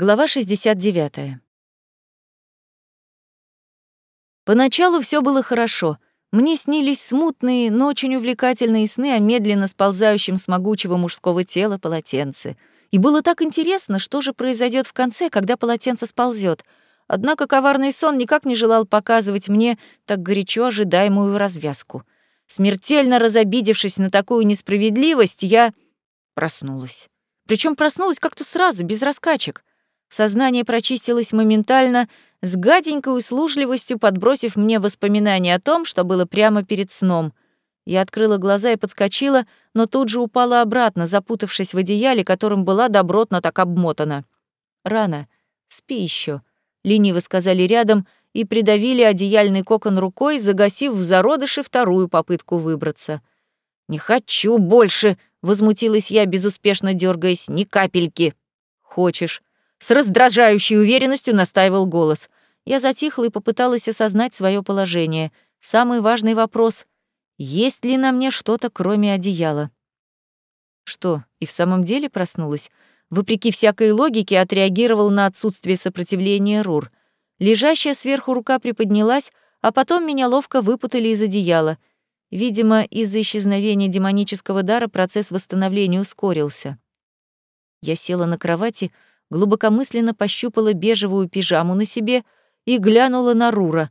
Глава 69. Поначалу все было хорошо. Мне снились смутные, но очень увлекательные сны о медленно сползающем с могучего мужского тела полотенце. И было так интересно, что же произойдет в конце, когда полотенце сползет. Однако коварный сон никак не желал показывать мне так горячо ожидаемую развязку. Смертельно разобидевшись на такую несправедливость, я проснулась. Причем проснулась как-то сразу, без раскачек. Сознание прочистилось моментально, с гаденькой услужливостью подбросив мне воспоминания о том, что было прямо перед сном. Я открыла глаза и подскочила, но тут же упала обратно, запутавшись в одеяле, которым была добротно так обмотана. «Рано. Спи еще, лениво сказали рядом и придавили одеяльный кокон рукой, загасив в зародыше вторую попытку выбраться. «Не хочу больше!» — возмутилась я, безуспешно дергаясь. «Ни капельки!» «Хочешь?» С раздражающей уверенностью настаивал голос. Я затихла и попыталась осознать свое положение. Самый важный вопрос — есть ли на мне что-то, кроме одеяла? Что, и в самом деле проснулась? Вопреки всякой логике отреагировал на отсутствие сопротивления Рур. Лежащая сверху рука приподнялась, а потом меня ловко выпутали из одеяла. Видимо, из-за исчезновения демонического дара процесс восстановления ускорился. Я села на кровати, глубокомысленно пощупала бежевую пижаму на себе и глянула на Рура.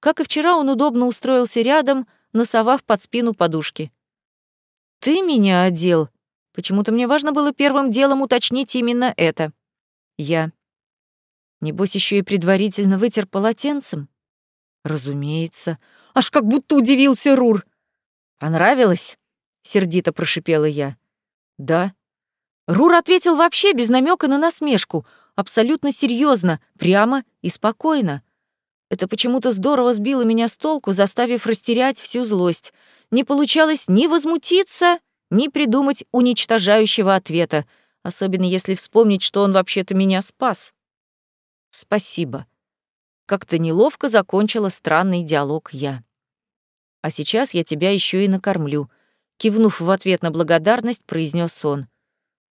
Как и вчера, он удобно устроился рядом, носовав под спину подушки. «Ты меня одел?» Почему-то мне важно было первым делом уточнить именно это. Я. Небось, еще и предварительно вытер полотенцем? Разумеется. Аж как будто удивился Рур. «Понравилось?» — сердито прошипела я. «Да», Рур ответил вообще без намека на насмешку, абсолютно серьезно, прямо и спокойно. Это почему-то здорово сбило меня с толку, заставив растерять всю злость. Не получалось ни возмутиться, ни придумать уничтожающего ответа, особенно если вспомнить, что он вообще-то меня спас. Спасибо. Как-то неловко закончила странный диалог я. А сейчас я тебя еще и накормлю. Кивнув в ответ на благодарность, произнес он.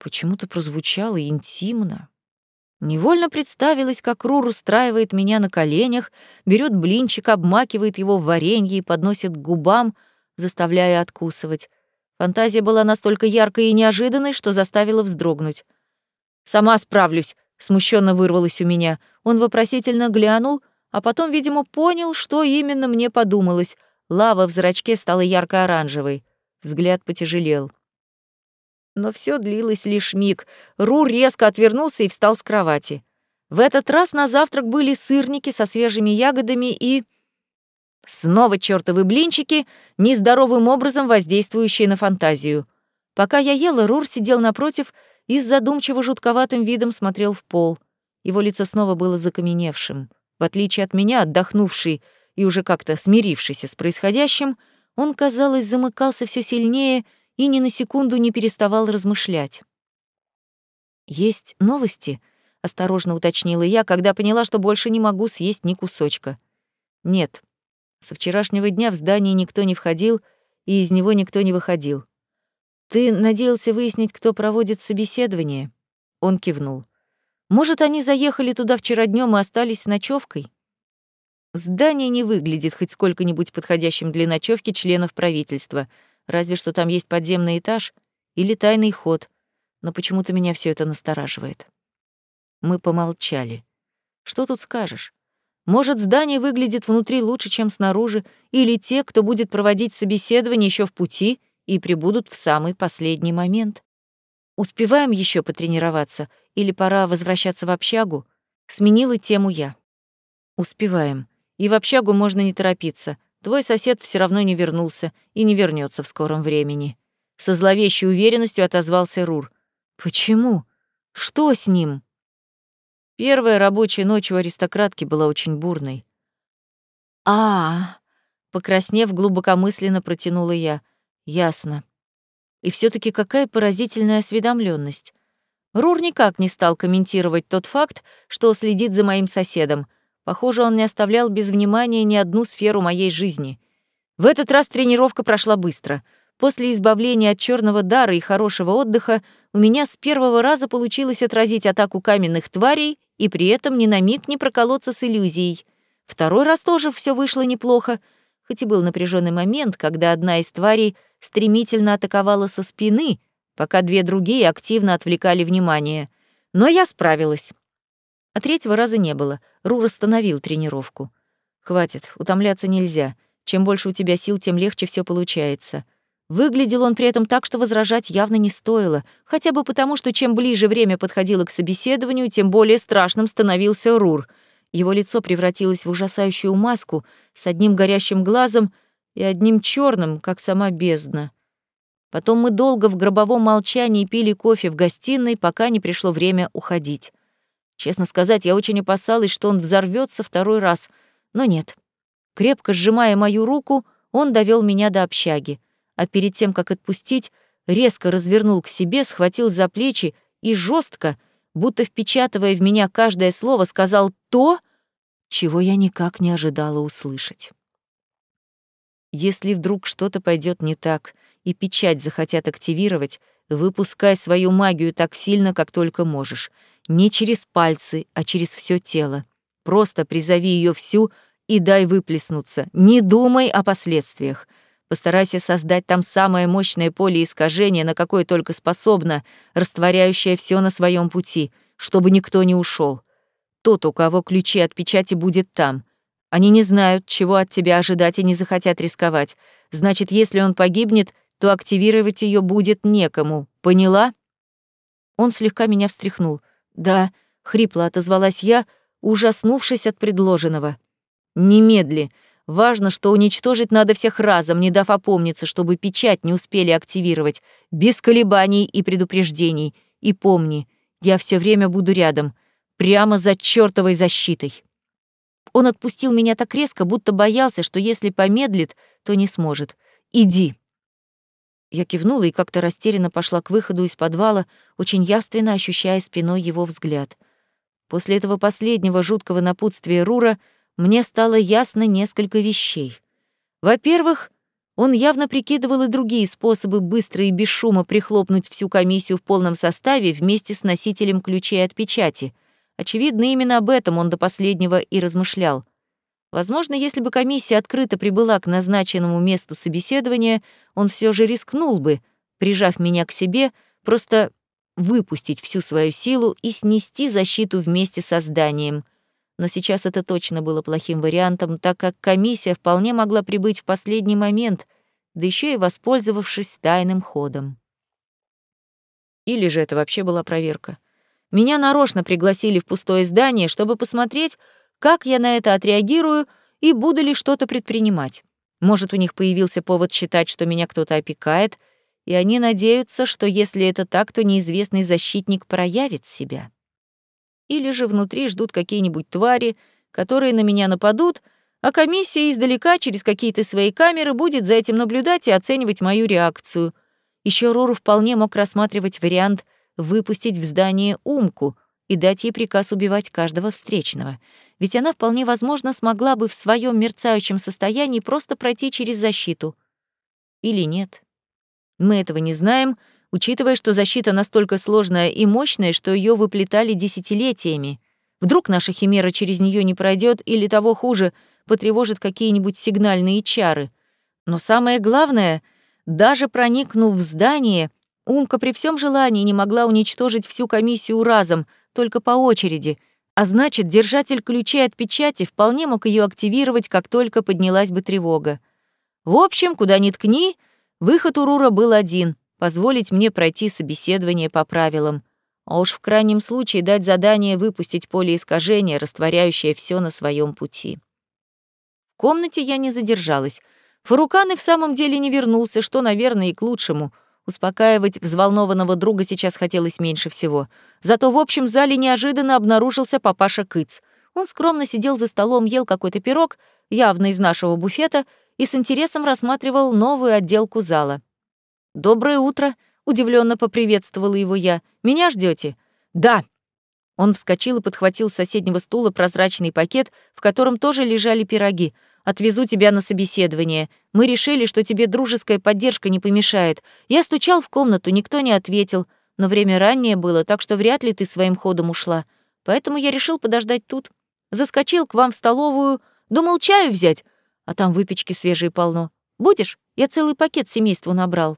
Почему-то прозвучало интимно. Невольно представилось, как Рур устраивает меня на коленях, берет блинчик, обмакивает его в варенье и подносит к губам, заставляя откусывать. Фантазия была настолько яркой и неожиданной, что заставила вздрогнуть. «Сама справлюсь», — смущенно вырвалось у меня. Он вопросительно глянул, а потом, видимо, понял, что именно мне подумалось. Лава в зрачке стала ярко-оранжевой. Взгляд потяжелел. Но все длилось лишь миг. Ру резко отвернулся и встал с кровати. В этот раз на завтрак были сырники со свежими ягодами и... Снова чертовы блинчики, нездоровым образом воздействующие на фантазию. Пока я ела, Рур сидел напротив и с задумчиво жутковатым видом смотрел в пол. Его лицо снова было закаменевшим. В отличие от меня, отдохнувший и уже как-то смирившийся с происходящим, он, казалось, замыкался все сильнее и ни на секунду не переставал размышлять. «Есть новости?» — осторожно уточнила я, когда поняла, что больше не могу съесть ни кусочка. «Нет. Со вчерашнего дня в здание никто не входил, и из него никто не выходил. Ты надеялся выяснить, кто проводит собеседование?» Он кивнул. «Может, они заехали туда вчера днем и остались с ночевкой?» Здание не выглядит хоть сколько-нибудь подходящим для ночевки членов правительства — разве что там есть подземный этаж или тайный ход, но почему-то меня все это настораживает. Мы помолчали. Что тут скажешь? Может, здание выглядит внутри лучше, чем снаружи, или те, кто будет проводить собеседование еще в пути и прибудут в самый последний момент. Успеваем еще потренироваться или пора возвращаться в общагу? Сменила тему я. Успеваем. И в общагу можно не торопиться. Твой сосед все равно не вернулся и не вернется в скором времени. Со зловещей уверенностью отозвался Рур. Почему? Что с ним? Первая рабочая ночь у аристократки была очень бурной. А, -а, -а покраснев, глубокомысленно протянула я. Ясно. И все таки какая поразительная осведомленность. Рур никак не стал комментировать тот факт, что следит за моим соседом — Похоже, он не оставлял без внимания ни одну сферу моей жизни. В этот раз тренировка прошла быстро. после избавления от черного дара и хорошего отдыха у меня с первого раза получилось отразить атаку каменных тварей и при этом ни на миг не проколоться с иллюзией. Второй раз тоже все вышло неплохо, хоть и был напряженный момент, когда одна из тварей стремительно атаковала со спины, пока две другие активно отвлекали внимание. Но я справилась. А третьего раза не было. Рур остановил тренировку. «Хватит, утомляться нельзя. Чем больше у тебя сил, тем легче все получается». Выглядел он при этом так, что возражать явно не стоило, хотя бы потому, что чем ближе время подходило к собеседованию, тем более страшным становился Рур. Его лицо превратилось в ужасающую маску с одним горящим глазом и одним черным, как сама бездна. Потом мы долго в гробовом молчании пили кофе в гостиной, пока не пришло время уходить. Честно сказать, я очень опасалась, что он взорвется второй раз, но нет. Крепко сжимая мою руку, он довел меня до общаги, а перед тем, как отпустить, резко развернул к себе, схватил за плечи и жестко, будто впечатывая в меня каждое слово, сказал то, чего я никак не ожидала услышать. Если вдруг что-то пойдет не так, и печать захотят активировать, выпускай свою магию так сильно, как только можешь. Не через пальцы, а через все тело. Просто призови ее всю и дай выплеснуться. Не думай о последствиях. Постарайся создать там самое мощное поле искажения, на какое только способно, растворяющее все на своем пути, чтобы никто не ушел. Тот, у кого ключи от печати, будет там. Они не знают, чего от тебя ожидать и не захотят рисковать. Значит, если он погибнет, то активировать ее будет некому. Поняла? Он слегка меня встряхнул. Да, хрипло отозвалась я, ужаснувшись от предложенного. Немедли. Важно, что уничтожить надо всех разом, не дав опомниться, чтобы печать не успели активировать, без колебаний и предупреждений. И помни, я все время буду рядом, прямо за чертовой защитой. Он отпустил меня так резко, будто боялся, что если помедлит, то не сможет. Иди. Я кивнула и как-то растерянно пошла к выходу из подвала, очень явственно ощущая спиной его взгляд. После этого последнего жуткого напутствия Рура мне стало ясно несколько вещей. Во-первых, он явно прикидывал и другие способы быстро и без шума прихлопнуть всю комиссию в полном составе вместе с носителем ключей от печати. Очевидно, именно об этом он до последнего и размышлял. Возможно, если бы комиссия открыто прибыла к назначенному месту собеседования, он все же рискнул бы, прижав меня к себе, просто выпустить всю свою силу и снести защиту вместе со зданием. Но сейчас это точно было плохим вариантом, так как комиссия вполне могла прибыть в последний момент, да еще и воспользовавшись тайным ходом. Или же это вообще была проверка. Меня нарочно пригласили в пустое здание, чтобы посмотреть, как я на это отреагирую и буду ли что-то предпринимать. Может, у них появился повод считать, что меня кто-то опекает, и они надеются, что если это так, то неизвестный защитник проявит себя. Или же внутри ждут какие-нибудь твари, которые на меня нападут, а комиссия издалека через какие-то свои камеры будет за этим наблюдать и оценивать мою реакцию. Еще Рору вполне мог рассматривать вариант выпустить в здание Умку и дать ей приказ убивать каждого встречного — ведь она вполне возможно смогла бы в своем мерцающем состоянии просто пройти через защиту. Или нет. Мы этого не знаем, учитывая, что защита настолько сложная и мощная, что ее выплетали десятилетиями. Вдруг наша химера через нее не пройдет, или того хуже, потревожит какие-нибудь сигнальные чары. Но самое главное, даже проникнув в здание, Умка при всем желании не могла уничтожить всю комиссию разом, только по очереди — а значит, держатель ключей от печати вполне мог ее активировать, как только поднялась бы тревога. В общем, куда ни ткни, выход у Рура был один — позволить мне пройти собеседование по правилам. А уж в крайнем случае дать задание выпустить поле искажения, растворяющее все на своем пути. В комнате я не задержалась. Фарукан и в самом деле не вернулся, что, наверное, и к лучшему — Успокаивать взволнованного друга сейчас хотелось меньше всего. Зато в общем зале неожиданно обнаружился папаша Кыц. Он скромно сидел за столом, ел какой-то пирог, явно из нашего буфета, и с интересом рассматривал новую отделку зала. «Доброе утро», — удивленно поприветствовала его я. «Меня ждете? «Да». Он вскочил и подхватил с соседнего стула прозрачный пакет, в котором тоже лежали пироги. Отвезу тебя на собеседование. Мы решили, что тебе дружеская поддержка не помешает. Я стучал в комнату, никто не ответил, но время раннее было, так что вряд ли ты своим ходом ушла. Поэтому я решил подождать тут. Заскочил к вам в столовую, думал чаю взять, а там выпечки свежие полно. Будешь? Я целый пакет семейству набрал.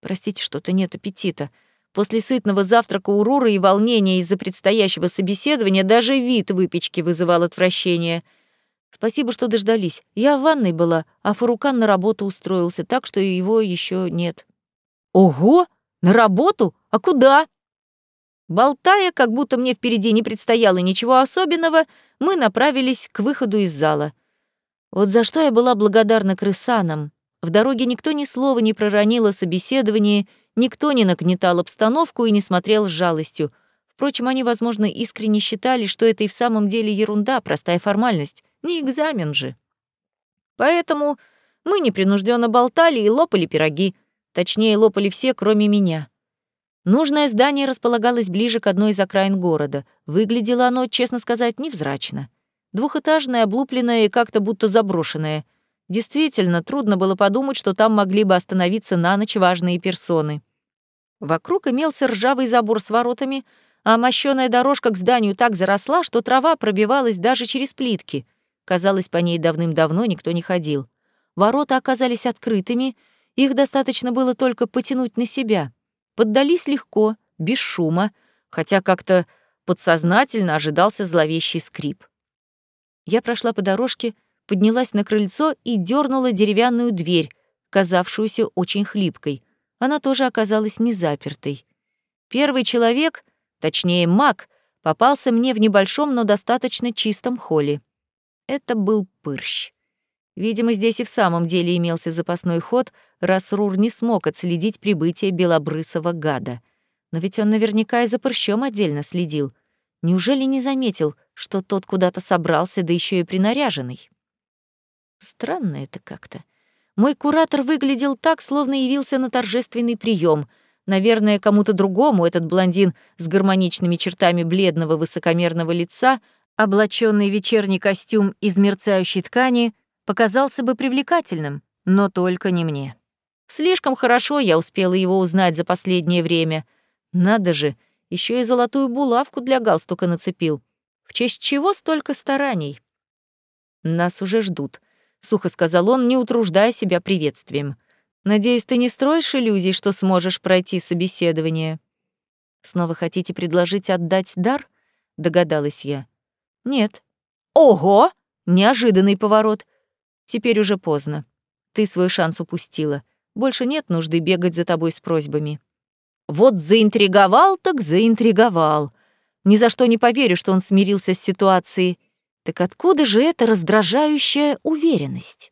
Простите, что-то нет аппетита. После сытного завтрака у Руры и волнения из-за предстоящего собеседования даже вид выпечки вызывал отвращение — Спасибо, что дождались. Я в ванной была, а Фарукан на работу устроился, так что его еще нет. Ого! На работу? А куда? Болтая, как будто мне впереди не предстояло ничего особенного, мы направились к выходу из зала. Вот за что я была благодарна крысанам. В дороге никто ни слова не проронил о собеседовании, никто не нагнетал обстановку и не смотрел с жалостью. Впрочем, они, возможно, искренне считали, что это и в самом деле ерунда, простая формальность. Не экзамен же. Поэтому мы непринужденно болтали и лопали пироги. Точнее, лопали все, кроме меня. Нужное здание располагалось ближе к одной из окраин города. Выглядело оно, честно сказать, невзрачно. Двухэтажное, облупленное и как-то будто заброшенное. Действительно, трудно было подумать, что там могли бы остановиться на ночь важные персоны. Вокруг имелся ржавый забор с воротами, а мощёная дорожка к зданию так заросла, что трава пробивалась даже через плитки — Казалось, по ней давным-давно никто не ходил. Ворота оказались открытыми, их достаточно было только потянуть на себя. Поддались легко, без шума, хотя как-то подсознательно ожидался зловещий скрип. Я прошла по дорожке, поднялась на крыльцо и дернула деревянную дверь, казавшуюся очень хлипкой. Она тоже оказалась не запертой. Первый человек, точнее маг, попался мне в небольшом, но достаточно чистом холле. Это был Пырщ. Видимо, здесь и в самом деле имелся запасной ход, раз Рур не смог отследить прибытие белобрысого гада. Но ведь он наверняка и за Пырщом отдельно следил. Неужели не заметил, что тот куда-то собрался, да еще и принаряженный? Странно это как-то. Мой куратор выглядел так, словно явился на торжественный прием. Наверное, кому-то другому этот блондин с гармоничными чертами бледного высокомерного лица — облаченный вечерний костюм из мерцающей ткани, показался бы привлекательным, но только не мне. Слишком хорошо я успела его узнать за последнее время. Надо же, еще и золотую булавку для галстука нацепил. В честь чего столько стараний? Нас уже ждут, сухо сказал он, не утруждая себя приветствием. Надеюсь, ты не строишь иллюзий, что сможешь пройти собеседование. Снова хотите предложить отдать дар? догадалась я. Нет. Ого! Неожиданный поворот. Теперь уже поздно. Ты свой шанс упустила. Больше нет нужды бегать за тобой с просьбами. Вот заинтриговал так заинтриговал. Ни за что не поверю, что он смирился с ситуацией. Так откуда же эта раздражающая уверенность?